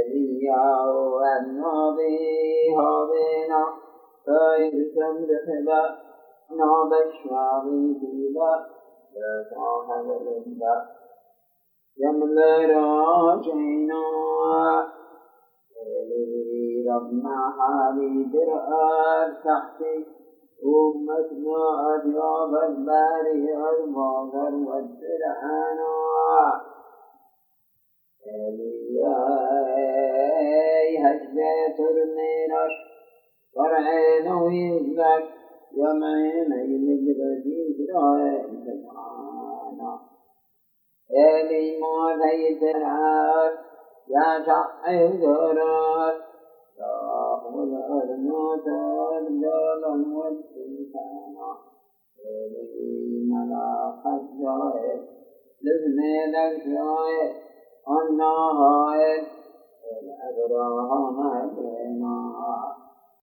Eliyahu Nabi Havena Fayyusam Rihba Nabashwami Diva Yasahavalamba Yamlarajena Eli Rabnahavi Dir'ar Tahti أمتنا أبيض الباري المنظر والدرعانا إلياي هجبة الميرش فرعين ويزلك يمين المجرد إسرائيل سبحانه إلي موذي ترعات يا شعب ذرات اللهم الأرنوت والجبل والسلطان إلي ملاك الزائد لبني لك زائد النهائد Ah, ah, ah.